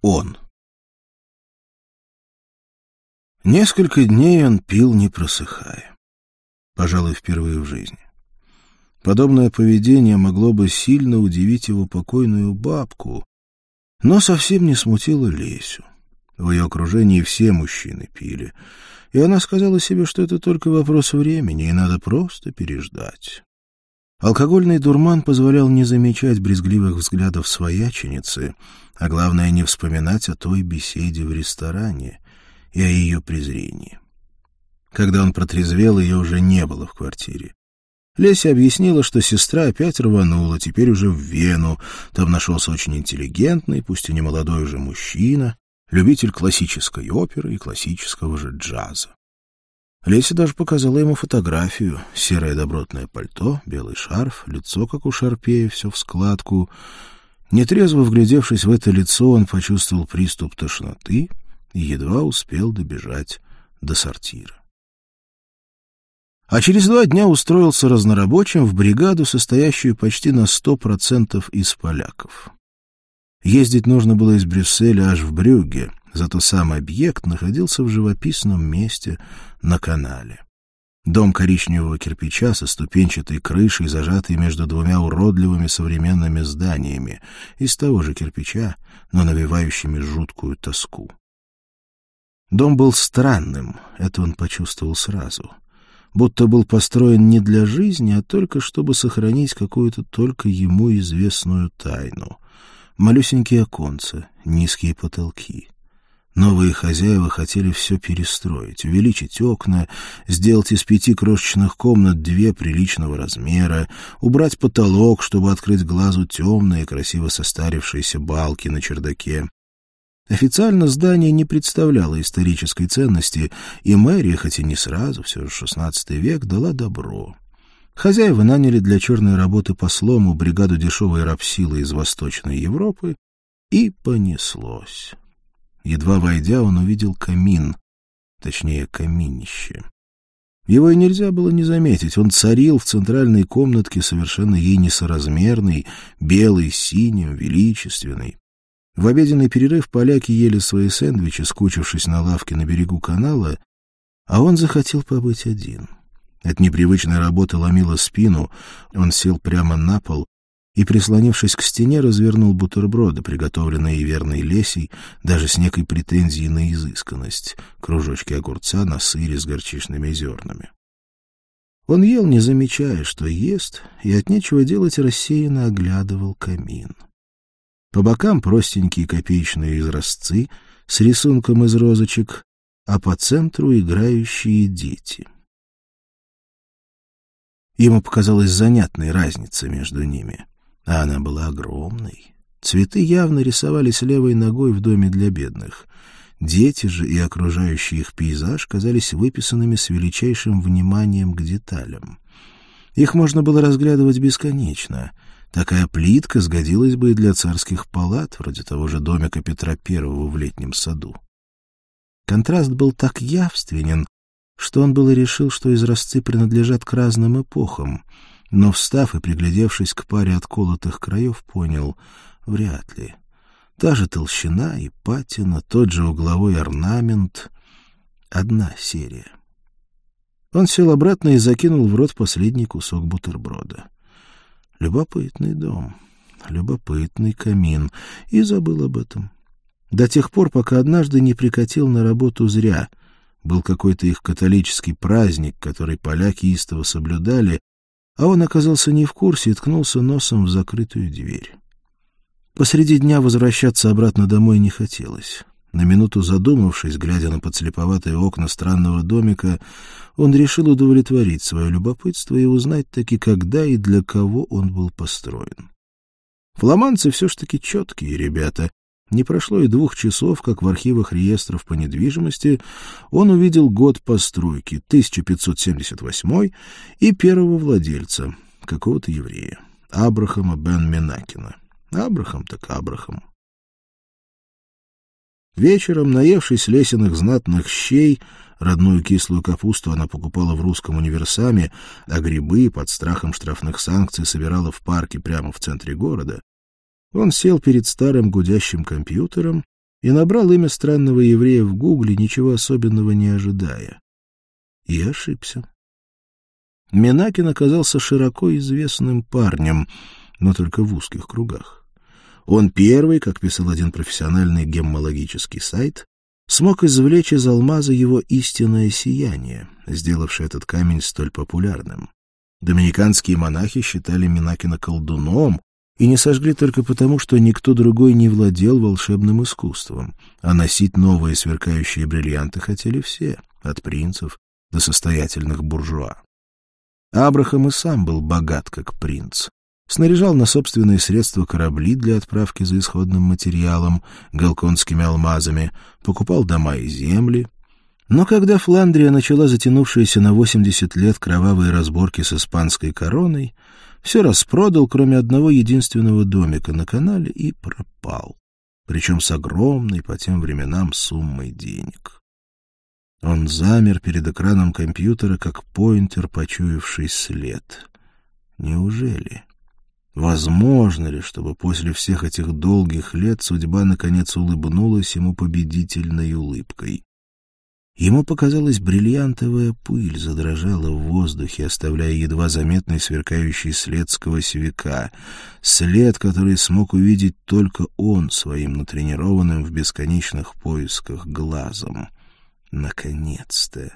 Он. Несколько дней он пил, не просыхая. Пожалуй, впервые в жизни. Подобное поведение могло бы сильно удивить его покойную бабку, но совсем не смутило Лесю. В ее окружении все мужчины пили, и она сказала себе, что это только вопрос времени, и надо просто переждать. Алкогольный дурман позволял не замечать брезгливых взглядов свояченицы, а главное не вспоминать о той беседе в ресторане и о ее презрении. Когда он протрезвел, ее уже не было в квартире. Леся объяснила, что сестра опять рванула, теперь уже в Вену. Там нашелся очень интеллигентный, пусть и не молодой уже мужчина, любитель классической оперы и классического же джаза. Леся даже показала ему фотографию. Серое добротное пальто, белый шарф, лицо, как у Шарпея, все в складку. Нетрезво вглядевшись в это лицо, он почувствовал приступ тошноты и едва успел добежать до сортира. А через два дня устроился разнорабочим в бригаду, состоящую почти на сто процентов из поляков. Ездить нужно было из Брюсселя аж в Брюгге, зато сам объект находился в живописном месте на канале. Дом коричневого кирпича со ступенчатой крышей, зажатый между двумя уродливыми современными зданиями, из того же кирпича, но навевающими жуткую тоску. Дом был странным, это он почувствовал сразу. Будто был построен не для жизни, а только чтобы сохранить какую-то только ему известную тайну. Малюсенькие оконца, низкие потолки. Новые хозяева хотели все перестроить, увеличить окна, сделать из пяти крошечных комнат две приличного размера, убрать потолок, чтобы открыть глазу темные, красиво состарившиеся балки на чердаке. Официально здание не представляло исторической ценности, и мэрия, хоть и не сразу, все же XVI век, дала добро. Хозяева наняли для черной работы послому бригаду дешевой рабсилы из Восточной Европы, и понеслось. Едва войдя, он увидел камин, точнее, каминище. Его и нельзя было не заметить. Он царил в центральной комнатке, совершенно ей несоразмерный, белый, синим, величественный. В обеденный перерыв поляки ели свои сэндвичи, скучившись на лавке на берегу канала, а он захотел побыть один. От непривычной работы ломило спину, он сел прямо на пол и, прислонившись к стене, развернул бутерброды, приготовленные верной лесей, даже с некой претензией на изысканность, кружочки огурца на сыре с горчичными зернами. Он ел, не замечая, что ест, и от нечего делать рассеянно оглядывал камин. По бокам простенькие копеечные изразцы с рисунком из розочек, а по центру играющие дети. Ему показалась занятной разница между ними — а она была огромной. Цветы явно рисовались левой ногой в доме для бедных. Дети же и окружающий их пейзаж казались выписанными с величайшим вниманием к деталям. Их можно было разглядывать бесконечно. Такая плитка сгодилась бы и для царских палат, вроде того же домика Петра I в летнем саду. Контраст был так явственен, что он было решил, что изразцы принадлежат к разным эпохам — но, встав и приглядевшись к паре отколотых краев, понял — вряд ли. Та же толщина и патина, тот же угловой орнамент — одна серия. Он сел обратно и закинул в рот последний кусок бутерброда. Любопытный дом, любопытный камин, и забыл об этом. До тех пор, пока однажды не прикатил на работу зря. Был какой-то их католический праздник, который поляки истово соблюдали, а он оказался не в курсе и ткнулся носом в закрытую дверь. Посреди дня возвращаться обратно домой не хотелось. На минуту задумавшись, глядя на подслеповатые окна странного домика, он решил удовлетворить свое любопытство и узнать таки, когда и для кого он был построен. Фламандцы все ж таки четкие ребята, не прошло и двух часов, как в архивах реестров по недвижимости он увидел год постройки, 1578, и первого владельца, какого-то еврея, Абрахама бен Менакина. Абрахам так Абрахам. Вечером, наевшись лесенных знатных щей, родную кислую капусту она покупала в русском универсаме, а грибы под страхом штрафных санкций собирала в парке прямо в центре города, он сел перед старым гудящим компьютером и набрал имя странного еврея в гугле, ничего особенного не ожидая. И ошибся. Минакин оказался широко известным парнем, но только в узких кругах. Он первый, как писал один профессиональный геммологический сайт, смог извлечь из алмаза его истинное сияние, сделавшее этот камень столь популярным. Доминиканские монахи считали Минакина колдуном и не сожгли только потому, что никто другой не владел волшебным искусством, а носить новые сверкающие бриллианты хотели все, от принцев до состоятельных буржуа. Абрахам и сам был богат, как принц. Снаряжал на собственные средства корабли для отправки за исходным материалом, галконскими алмазами, покупал дома и земли. Но когда Фландрия начала затянувшиеся на 80 лет кровавые разборки с испанской короной, все распродал, кроме одного единственного домика на канале, и пропал. Причем с огромной по тем временам суммой денег. Он замер перед экраном компьютера, как поинтер, почуявший след. Неужели? Возможно ли, чтобы после всех этих долгих лет судьба наконец улыбнулась ему победительной улыбкой? Ему показалось, бриллиантовая пыль задрожала в воздухе, оставляя едва заметный сверкающий след сквозь века, след, который смог увидеть только он своим натренированным в бесконечных поисках глазом. Наконец-то!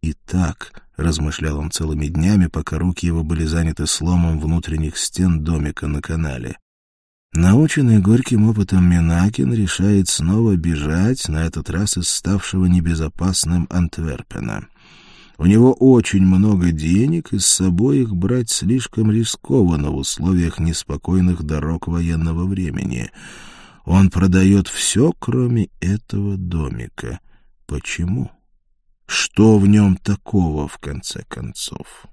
И так, — размышлял он целыми днями, пока руки его были заняты сломом внутренних стен домика на канале. Наученный горьким опытом Минакин решает снова бежать, на этот раз из ставшего небезопасным Антверпена. У него очень много денег, и с собой их брать слишком рискованно в условиях неспокойных дорог военного времени. Он продает все, кроме этого домика — Почему? Что в нем такого, в конце концов?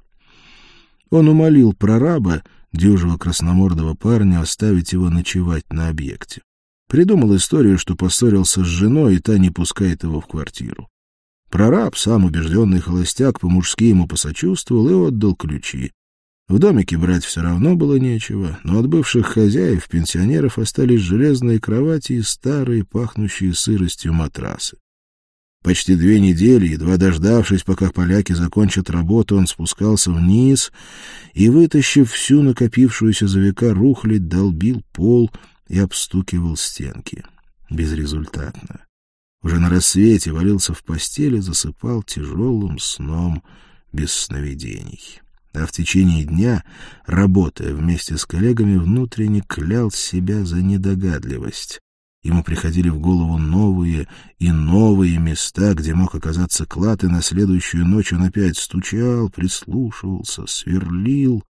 Он умолил прораба, дюжего красномордого парня, оставить его ночевать на объекте. Придумал историю, что поссорился с женой, и та не пускает его в квартиру. Прораб, сам убежденный холостяк, по-мужски ему посочувствовал и отдал ключи. В домике брать все равно было нечего, но от бывших хозяев, пенсионеров, остались железные кровати и старые, пахнущие сыростью матрасы. Почти две недели, едва дождавшись, пока поляки закончат работу, он спускался вниз и, вытащив всю накопившуюся за века рухлядь, долбил пол и обстукивал стенки. Безрезультатно. Уже на рассвете валился в постели, засыпал тяжелым сном без сновидений. А в течение дня, работая вместе с коллегами, внутренне клял себя за недогадливость. Ему приходили в голову новые и новые места, где мог оказаться клад, и на следующую ночь он опять стучал, прислушивался, сверлил.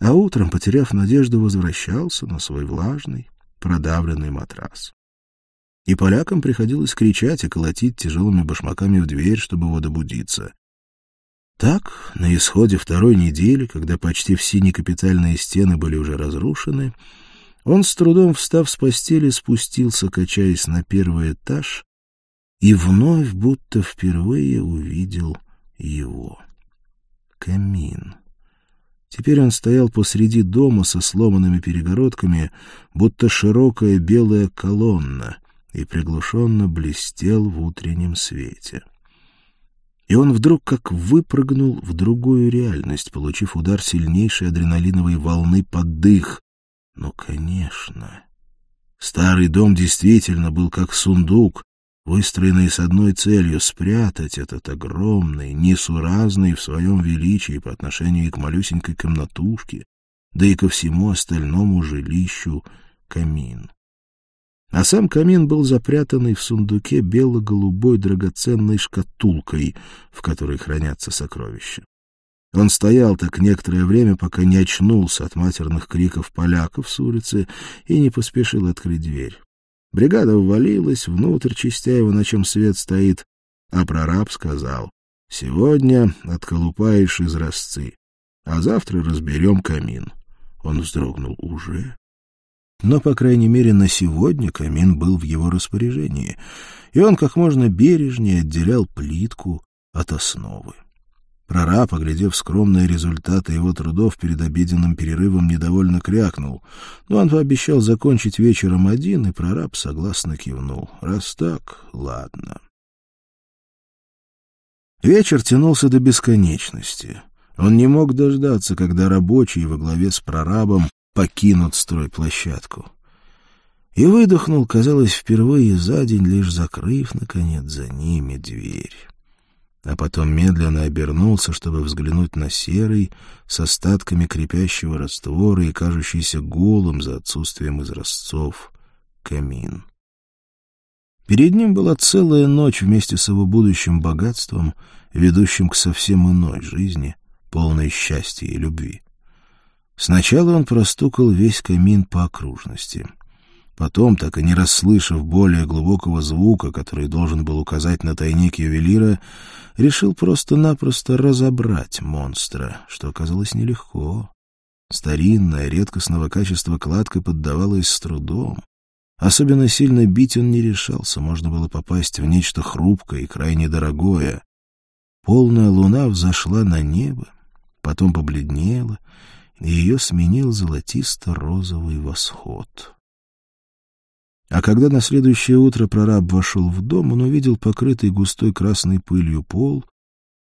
А утром, потеряв надежду, возвращался на свой влажный, продавленный матрас. И полякам приходилось кричать и колотить тяжелыми башмаками в дверь, чтобы его добудиться. Так, на исходе второй недели, когда почти все некапитальные стены были уже разрушены, он, с трудом встав с постели, спустился, качаясь на первый этаж, и вновь, будто впервые, увидел его. Камин. Теперь он стоял посреди дома со сломанными перегородками, будто широкая белая колонна, и приглушенно блестел в утреннем свете. И он вдруг как выпрыгнул в другую реальность, получив удар сильнейшей адреналиновой волны под дых, ну, конечно. Старый дом действительно был как сундук, выстроенный с одной целью — спрятать этот огромный, несуразный в своем величии по отношению к малюсенькой комнатушке, да и ко всему остальному жилищу камин. А сам камин был запрятанный в сундуке бело-голубой драгоценной шкатулкой, в которой хранятся сокровища. Он стоял так некоторое время, пока не очнулся от матерных криков поляков с улицы и не поспешил открыть дверь. Бригада ввалилась внутрь Чистяева, на чем свет стоит, а прораб сказал, «Сегодня отколупаешь изразцы, а завтра разберем камин». Он вздрогнул уже. Но, по крайней мере, на сегодня камин был в его распоряжении, и он как можно бережнее отделял плитку от основы. Прораб, оглядев скромные результаты его трудов перед обеденным перерывом, недовольно крякнул. Но он пообещал закончить вечером один, и прораб согласно кивнул. Раз так, ладно. Вечер тянулся до бесконечности. Он не мог дождаться, когда рабочие во главе с прорабом покинут стройплощадку. И выдохнул, казалось, впервые за день, лишь закрыв, наконец, за ними дверь а потом медленно обернулся, чтобы взглянуть на серый, с остатками крепящего раствора и кажущийся голым за отсутствием изразцов, камин. Перед ним была целая ночь вместе с его будущим богатством, ведущим к совсем иной жизни, полной счастья и любви. Сначала он простукал весь камин по окружности — Потом, так и не расслышав более глубокого звука, который должен был указать на тайник ювелира, решил просто-напросто разобрать монстра, что оказалось нелегко. Старинная, редкостного качества кладка поддавалась с трудом. Особенно сильно бить он не решался, можно было попасть в нечто хрупкое и крайне дорогое. Полная луна взошла на небо, потом побледнела, и ее сменил золотисто-розовый восход. А когда на следующее утро прораб вошел в дом, он увидел покрытый густой красной пылью пол,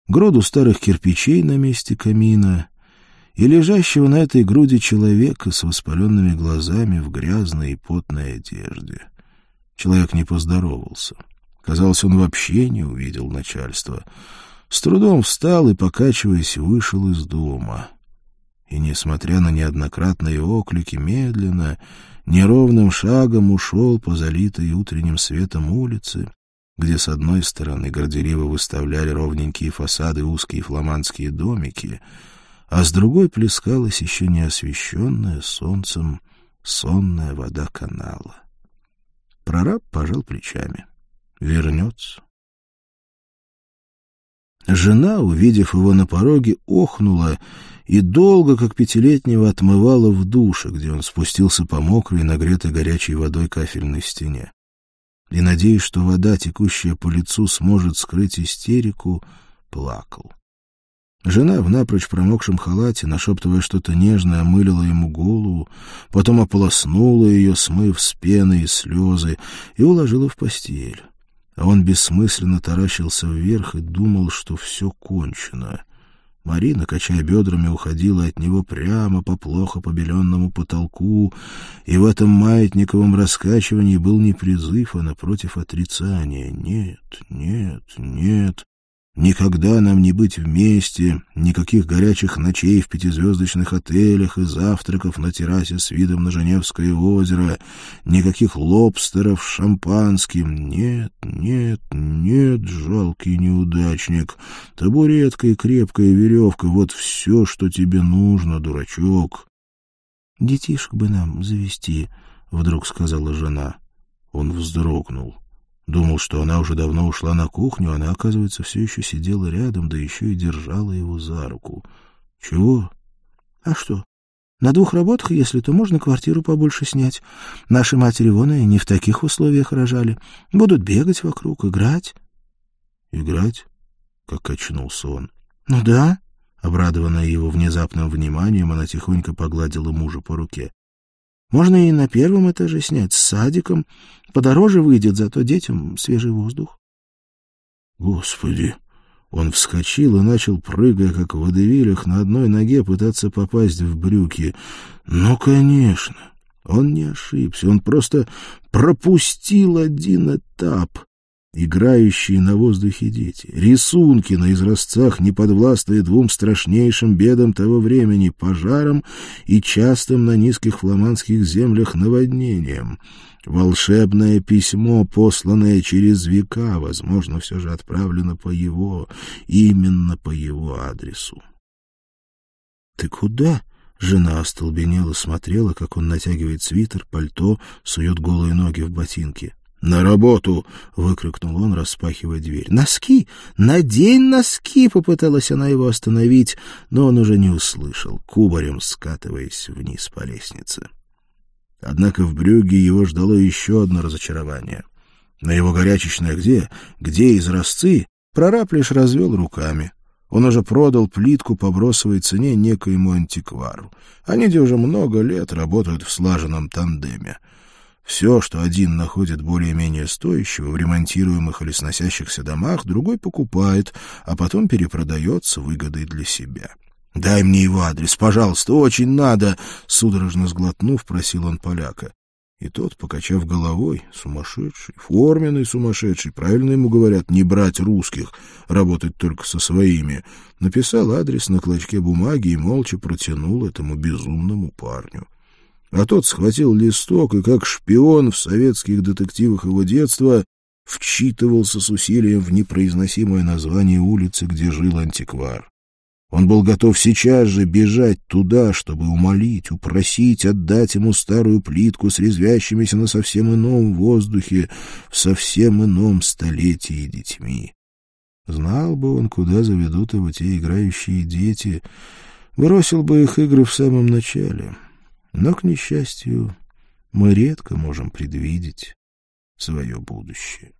груду старых кирпичей на месте камина и лежащего на этой груди человека с воспаленными глазами в грязной и потной одежде. Человек не поздоровался. Казалось, он вообще не увидел начальства. С трудом встал и, покачиваясь, вышел из дома. И, несмотря на неоднократные оклики, медленно неровным шагом ушел по залитой утренним светом улице, где с одной стороны горделиво выставляли ровненькие фасады узкие фламандские домики, а с другой плескалась еще не освещенная солнцем сонная вода канала. Прораб пожал плечами. Вернется. Жена, увидев его на пороге, охнула и долго, как пятилетнего, отмывала в душе, где он спустился по мокрой, нагретой горячей водой кафельной стене. И, надеясь, что вода, текущая по лицу, сможет скрыть истерику, плакал. Жена в напрочь промокшем халате, нашептывая что-то нежное, мылила ему голову, потом ополоснула ее, смыв с пеной и слезы, и уложила в постель. А он бессмысленно таращился вверх и думал, что все кончено. Марина, качая бедрами, уходила от него прямо по плохо побеленному потолку, и в этом маятниковом раскачивании был не призыв, а напротив отрицания. Нет, нет, нет. Никогда нам не быть вместе, никаких горячих ночей в пятизвездочных отелях и завтраков на террасе с видом на Женевское озеро, никаких лобстеров с шампанским. Нет, нет, нет, жалкий неудачник. Табуретка и крепкая веревка — вот все, что тебе нужно, дурачок. — Детишек бы нам завести, — вдруг сказала жена. Он вздрогнул. Думал, что она уже давно ушла на кухню, она, оказывается, все еще сидела рядом, да еще и держала его за руку. «Чего?» «А что? На двух работах, если то, можно квартиру побольше снять. Наши матери вон и не в таких условиях рожали. Будут бегать вокруг, играть». «Играть?» — как качнулся он. «Ну да». Обрадованная его внезапным вниманием, она тихонько погладила мужа по руке. Можно и на первом этаже снять, с садиком. Подороже выйдет, зато детям свежий воздух. Господи! Он вскочил и начал, прыгая, как в водевилях, на одной ноге пытаться попасть в брюки. Ну, конечно! Он не ошибся, он просто пропустил один этап играющие на воздухе дети, рисунки на изразцах, неподвластные двум страшнейшим бедам того времени — пожарам и частым на низких фламандских землях наводнением. Волшебное письмо, посланное через века, возможно, все же отправлено по его, именно по его адресу. — Ты куда? — жена остолбенела, смотрела, как он натягивает свитер, пальто, сует голые ноги в ботинки. «На работу!» — выкрикнул он, распахивая дверь. «Носки! Надень носки!» — попыталась она его остановить, но он уже не услышал, кубарем скатываясь вниз по лестнице. Однако в Брюгге его ждало еще одно разочарование. На его горячечное «где?» «Где изразцы?» прораб лишь развел руками. Он уже продал плитку по бросовой цене некоему антиквару. Они где уже много лет работают в слаженном тандеме. Все, что один находит более-менее стоящего в ремонтируемых или сносящихся домах, другой покупает, а потом перепродает с выгодой для себя. — Дай мне его адрес, пожалуйста, очень надо! — судорожно сглотнув, просил он поляка. И тот, покачав головой, сумасшедший, форменный сумасшедший, правильно ему говорят, не брать русских, работать только со своими, написал адрес на клочке бумаги и молча протянул этому безумному парню. А тот схватил листок и, как шпион в советских детективах его детства, вчитывался с усилием в непроизносимое название улицы, где жил антиквар. Он был готов сейчас же бежать туда, чтобы умолить, упросить отдать ему старую плитку с резвящимися на совсем ином воздухе, в совсем ином столетии детьми. Знал бы он, куда заведут его те играющие дети, бросил бы их игры в самом начале. Но, к несчастью, мы редко можем предвидеть свое будущее.